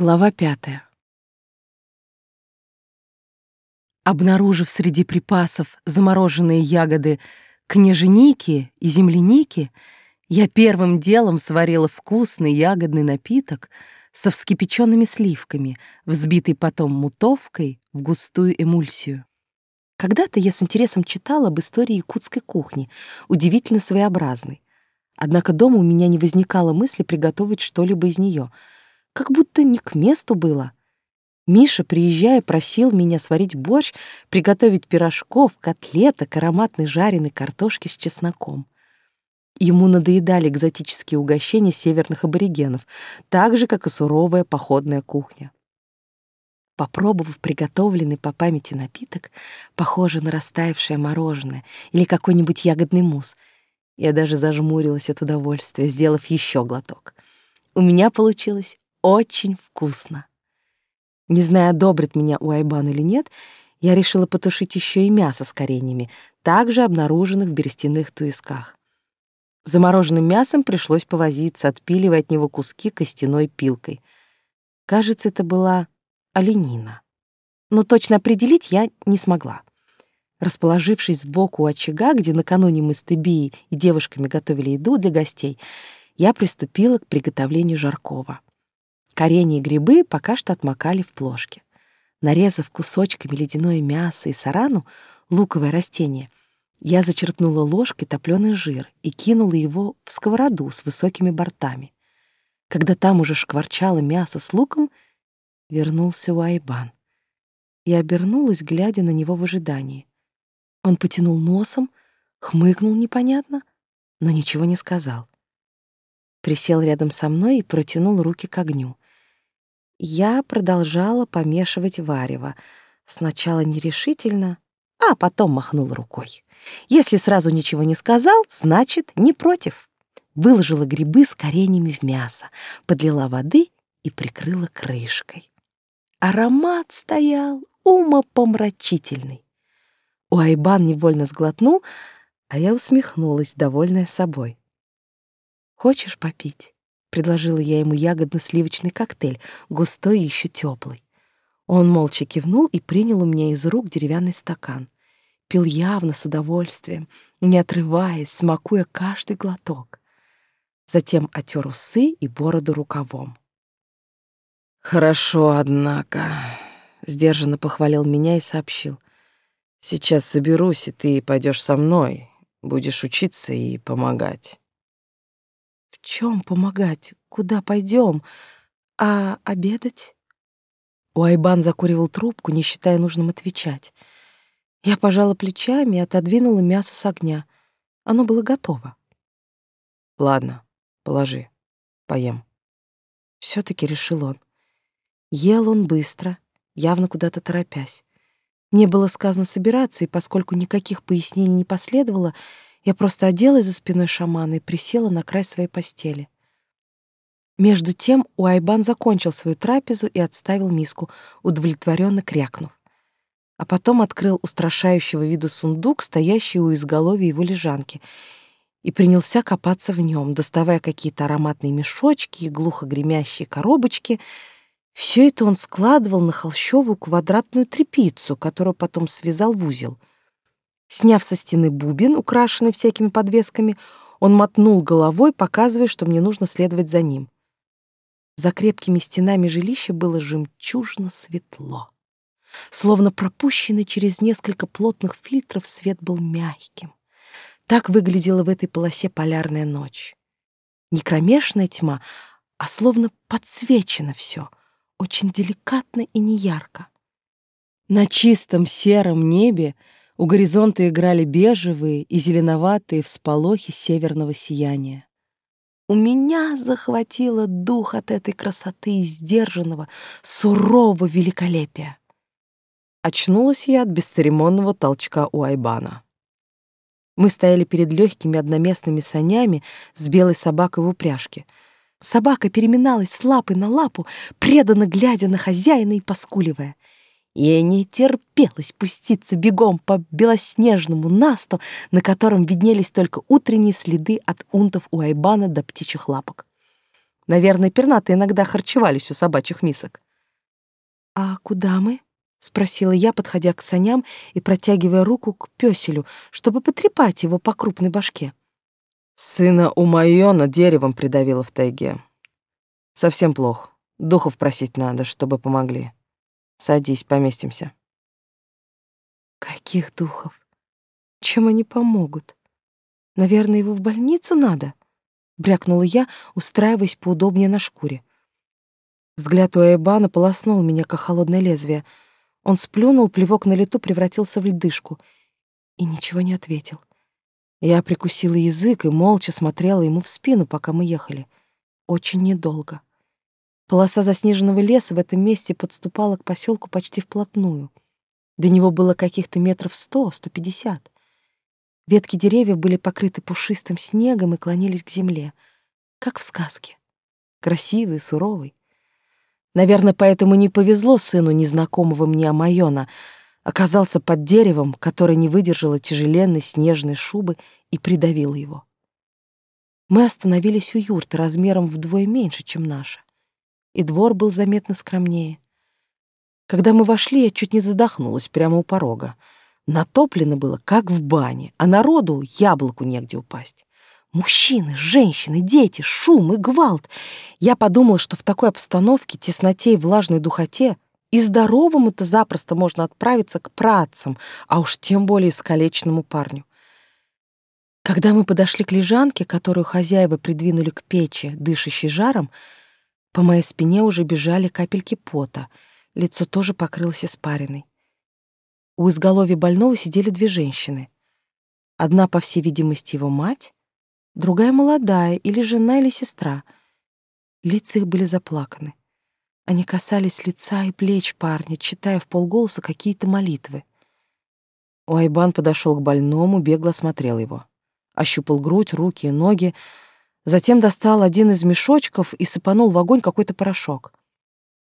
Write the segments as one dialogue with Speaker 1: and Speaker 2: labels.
Speaker 1: Глава пятая. Обнаружив среди припасов замороженные ягоды княженики и земляники, я первым делом сварила вкусный ягодный напиток со вскипяченными сливками, взбитый потом мутовкой в густую эмульсию. Когда-то я с интересом читала об истории якутской кухни, удивительно своеобразной. Однако дома у меня не возникало мысли приготовить что-либо из нее — как будто не к месту было. Миша, приезжая, просил меня сварить борщ, приготовить пирожков, котлеток, ароматной жареной картошки с чесноком. Ему надоедали экзотические угощения северных аборигенов, так же, как и суровая походная кухня. Попробовав приготовленный по памяти напиток, похожий на растаявшее мороженое или какой-нибудь ягодный мусс, я даже зажмурилась от удовольствия, сделав еще глоток. У меня получилось очень вкусно. Не зная, одобрит меня Уайбан или нет, я решила потушить еще и мясо с коренями, также обнаруженных в берестяных туисках. Замороженным мясом пришлось повозиться, отпиливая от него куски костяной пилкой. Кажется, это была оленина. Но точно определить я не смогла. Расположившись сбоку у очага, где накануне мы с Тебией и девушками готовили еду для гостей, я приступила к приготовлению жаркого. Коренья и грибы пока что отмокали в плошке. Нарезав кусочками ледяное мясо и сарану, луковое растение, я зачерпнула ложкой топлёный жир и кинула его в сковороду с высокими бортами. Когда там уже шкварчало мясо с луком, вернулся Уайбан. Я обернулась, глядя на него в ожидании. Он потянул носом, хмыкнул непонятно, но ничего не сказал. Присел рядом со мной и протянул руки к огню. Я продолжала помешивать варево. Сначала нерешительно, а потом махнула рукой. Если сразу ничего не сказал, значит, не против. Выложила грибы с коренями в мясо, подлила воды и прикрыла крышкой. Аромат стоял умопомрачительный. Уайбан невольно сглотнул, а я усмехнулась, довольная собой. «Хочешь попить?» — предложила я ему ягодно-сливочный коктейль, густой и еще теплый. Он молча кивнул и принял у меня из рук деревянный стакан. Пил явно с удовольствием, не отрываясь, смакуя каждый глоток. Затем отер усы и бороду рукавом.
Speaker 2: «Хорошо, однако», — сдержанно похвалил меня и сообщил. «Сейчас соберусь, и ты пойдешь со мной, будешь учиться и помогать».
Speaker 1: Чем помогать? Куда пойдем? А обедать? Уайбан закуривал трубку, не считая нужным отвечать. Я пожала плечами и отодвинула мясо с огня. Оно было готово.
Speaker 2: Ладно, положи, поем.
Speaker 1: все таки решил он. Ел он быстро, явно куда-то торопясь. Мне было сказано собираться, и поскольку никаких пояснений не последовало, я просто оделась за спиной шамана и присела на край своей постели. Между тем Уайбан закончил свою трапезу и отставил миску, удовлетворенно крякнув. А потом открыл устрашающего вида сундук, стоящий у изголовья его лежанки, и принялся копаться в нем, доставая какие-то ароматные мешочки и глухо гремящие коробочки. Все это он складывал на холщовую квадратную тряпицу, которую потом связал в узел — Сняв со стены бубен, украшенный всякими подвесками, он мотнул головой, показывая, что мне нужно следовать за ним. За крепкими стенами жилища было жемчужно светло. Словно пропущенный через несколько плотных фильтров свет был мягким. Так выглядела в этой полосе полярная ночь. Не кромешная тьма, а словно подсвечено все, очень деликатно и неярко. На чистом сером небе у горизонта играли бежевые и зеленоватые всполохи северного сияния. У меня захватило дух от этой красоты и сдержанного, сурового великолепия. Очнулась я от бесцеремонного толчка у Айбана. Мы стояли перед легкими одноместными санями с белой собакой в упряжке. Собака переминалась с лапы на лапу, преданно глядя на хозяина и поскуливая — Ей не терпелось пуститься бегом по белоснежному насту, на котором виднелись только утренние следы от унтов у Айбана до птичьих лапок. Наверное, пернатые иногда харчевались у собачьих мисок.
Speaker 2: «А куда мы?» — спросила я, подходя к саням и протягивая руку к пёселю, чтобы потрепать его по крупной башке.
Speaker 1: Сына у Майона деревом придавило в тайге. Совсем плохо. Духов просить надо, чтобы помогли. Садись, поместимся.
Speaker 2: Каких духов? Чем они помогут? Наверное, его в больницу надо? Брякнула я, устраиваясь поудобнее на шкуре. Взгляд у Айбана полоснул меня, как холодное лезвие. Он сплюнул, плевок на лету превратился в льдышку и ничего не ответил. Я прикусила язык и молча смотрела ему в спину, пока мы ехали. Очень недолго. Полоса заснеженного леса в этом месте подступала к поселку почти вплотную. До него было каких-то метров сто, сто пятьдесят. Ветки деревьев были покрыты пушистым снегом и клонились к земле, как в сказке. Красивый, суровый. Наверное, поэтому не повезло сыну незнакомого мне Амайона. Оказался под деревом, которое не выдержало тяжеленной снежной шубы и придавило его. Мы остановились у юрты размером вдвое меньше, чем наша и двор был заметно скромнее. Когда мы вошли, я чуть не задохнулась прямо у порога. Натоплено было, как в бане, а народу яблоку негде упасть. Мужчины, женщины, дети, шум и гвалт. Я подумала, что в такой обстановке, тесноте и влажной духоте и здоровому-то запросто можно отправиться к працам, а уж тем более искалеченному парню. Когда мы подошли к лежанке, которую хозяева придвинули к печи, дышащей жаром, по моей спине уже бежали капельки пота, лицо тоже покрылось испариной. У изголовья больного сидели две женщины. Одна, по всей видимости, его мать, другая молодая, или жена, или сестра. Лица их были заплаканы. Они касались лица и плеч парня, читая в полголоса какие-то молитвы. Уайбан подошел к больному, бегло осмотрел его. Ощупал грудь, руки и ноги, Затем достал один из мешочков и сыпанул в огонь какой-то порошок.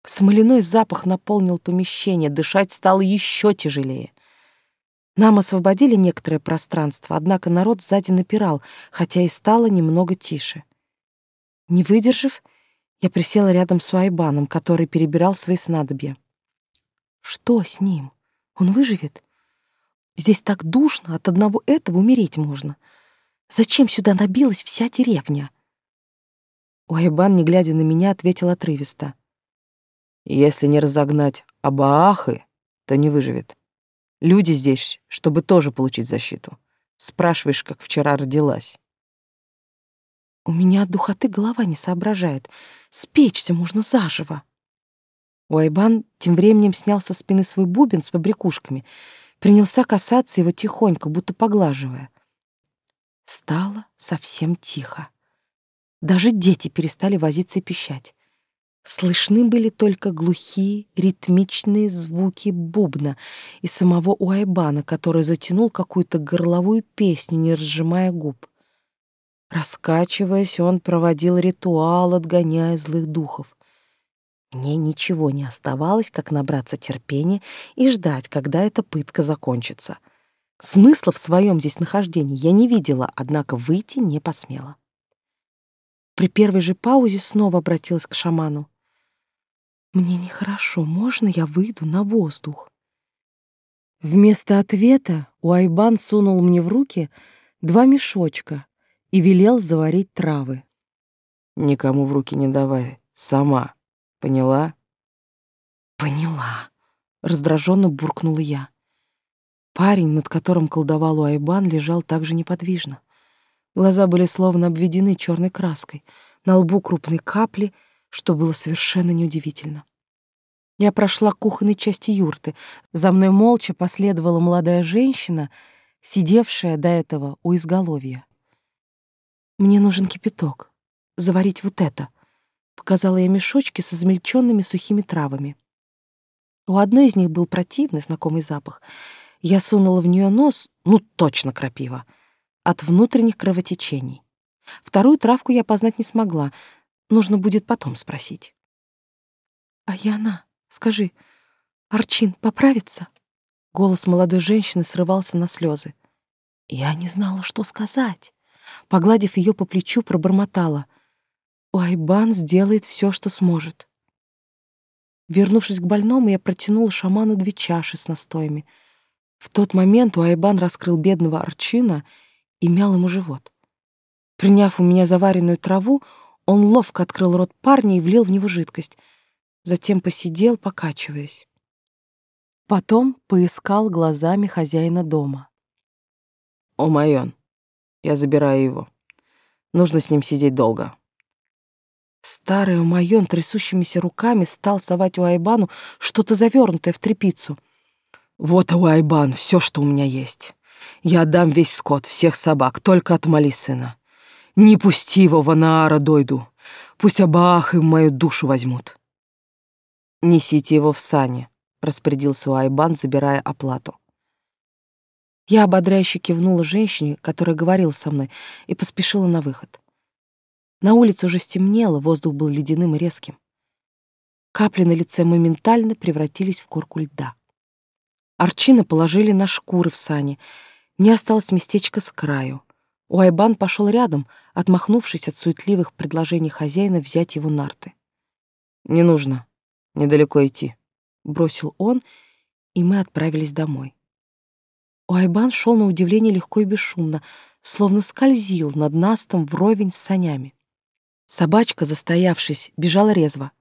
Speaker 2: Смоляной запах наполнил помещение, дышать стало еще тяжелее. Нам освободили некоторое пространство, однако народ сзади напирал, хотя и стало немного тише. Не выдержав, я присела рядом с Уайбаном, который перебирал свои снадобья. Что с ним? Он выживет? Здесь так душно, от одного этого умереть можно. Зачем сюда набилась вся деревня? Уайбан, не глядя на меня, ответил отрывисто. Если не разогнать Абаахы, то не выживет. Люди здесь, чтобы тоже получить защиту. Спрашиваешь, как вчера родилась. У меня от духоты голова не соображает. Спечься можно заживо. Уайбан тем временем снял со спины свой бубен с побрякушками, принялся касаться его тихонько, будто поглаживая. Стало совсем тихо. Даже дети перестали возиться и пищать. Слышны были только глухие, ритмичные звуки бубна и самого Уайбана, который затянул какую-то горловую песню, не разжимая губ. Раскачиваясь, он проводил ритуал, отгоняя злых духов. Мне ничего не оставалось, как набраться терпения и ждать, когда эта пытка закончится — Смысла в своем здесь нахождении я не видела, однако выйти не посмела. При первой же паузе снова обратилась к шаману. «Мне нехорошо, можно я выйду на воздух?» Вместо ответа Уайбан сунул мне в руки два мешочка и велел заварить травы.
Speaker 1: «Никому в руки не давай, сама. Поняла?»
Speaker 2: «Поняла», — раздраженно буркнула я. Парень, над которым колдовал Уайбан, лежал также неподвижно. Глаза были словно обведены черной краской, на лбу крупные капли, что было совершенно неудивительно. Я прошла кухонной части юрты. За мной молча последовала молодая женщина, сидевшая до этого у изголовья. «Мне нужен кипяток. Заварить вот это», — показала я мешочки со измельченными сухими травами. У одной из них был противный знакомый запах — я сунула в нее нос, ну точно крапива, от внутренних кровотечений. Вторую травку я познать не смогла, нужно будет потом спросить. «А Яна, скажи, Арчин поправится?» Голос молодой женщины срывался на слезы. Я не знала, что сказать. Погладив ее по плечу, пробормотала. Уайбан сделает все, что сможет. Вернувшись к больному, я протянула шаману две чаши с настоями. В тот момент Уайбан раскрыл бедного арчина и мял ему живот. Приняв у меня заваренную траву, он ловко открыл рот парня и влил в него жидкость. Затем посидел, покачиваясь. Потом поискал глазами хозяина дома.
Speaker 3: «О, Майон, я забираю его. Нужно с ним сидеть долго».
Speaker 2: Старый Майон трясущимися руками стал совать у Айбану что-то завернутое в тряпицу.
Speaker 3: «Вот, Уайбан, все, что у меня есть. Я отдам весь скот, всех собак, только отмоли сына. Не пусти его в Анаара дойду. Пусть Абаах и мою душу возьмут.
Speaker 2: Несите его в сани, распорядился Уайбан, забирая оплату. Я ободряюще кивнула женщине, которая говорила со мной, и поспешила на выход. На улице уже стемнело, воздух был ледяным и резким. Капли на лице моментально превратились в корку льда. Арчина положили на шкуры в сани. Не осталось местечка с краю. Уайбан пошел рядом, отмахнувшись от суетливых предложений хозяина взять его нарты.
Speaker 3: «Не нужно. Недалеко идти», —
Speaker 2: бросил он, и мы отправились домой. Уайбан шел на удивление легко и бесшумно, словно скользил над настом вровень с санями. Собачка, застоявшись, бежала резво.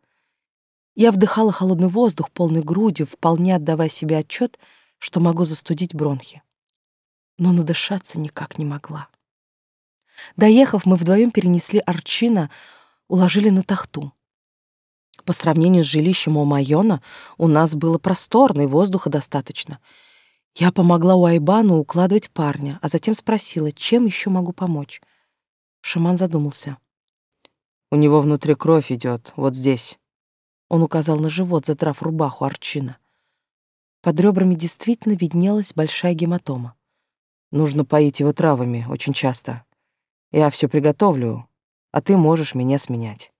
Speaker 2: Я вдыхала холодный воздух полной грудью, вполне отдавая себе отчет, что могу застудить бронхи. Но надышаться никак не могла. Доехав, мы вдвоем перенесли Арчина, уложили на тахту. По сравнению с жилищем у Майона у нас было просторно и воздуха достаточно. Я помогла Уайбану укладывать парня, а затем спросила, чем еще могу помочь. Шаман задумался.
Speaker 3: «У него внутри кровь идет, вот здесь».
Speaker 2: Он указал на живот, задрав рубаху Арчина. Под ребрами действительно виднелась большая гематома.
Speaker 3: Нужно поить его травами очень часто. Я все приготовлю, а ты можешь меня сменять.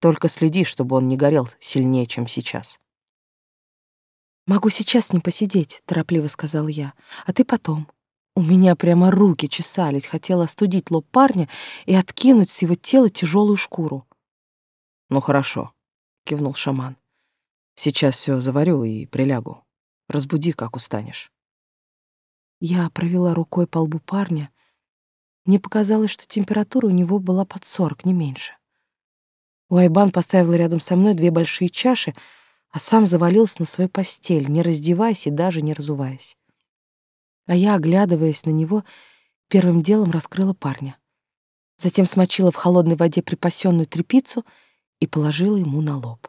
Speaker 3: Только следи, чтобы он не горел сильнее, чем сейчас.
Speaker 2: «Могу сейчас не посидеть», — торопливо сказал я, — «а ты потом». У меня прямо руки чесались, хотела остудить лоб парня и откинуть с его тела тяжелую шкуру.
Speaker 3: «Ну хорошо», — кивнул шаман. «Сейчас все заварю и прилягу. Разбуди, как устанешь».
Speaker 2: Я провела рукой по лбу парня, мне показалось, что температура у него была под сорок, не меньше. Уайбан поставил рядом со мной две большие чаши, а сам завалился на свою постель, не раздеваясь и даже не разуваясь. А я, оглядываясь на него, первым делом раскрыла парня. Затем смочила в холодной воде припасенную тряпицу и положила ему на лоб.